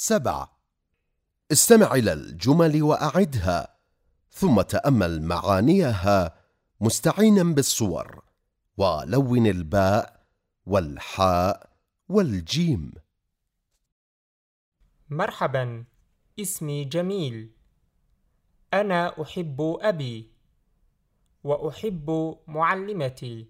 سبع. استمع إلى الجمل وأعدها ثم تأمل معانيها مستعينا بالصور ولون الباء والحاء والجيم. مرحبا اسمي جميل. أنا أحب أبي وأحب معلمتي.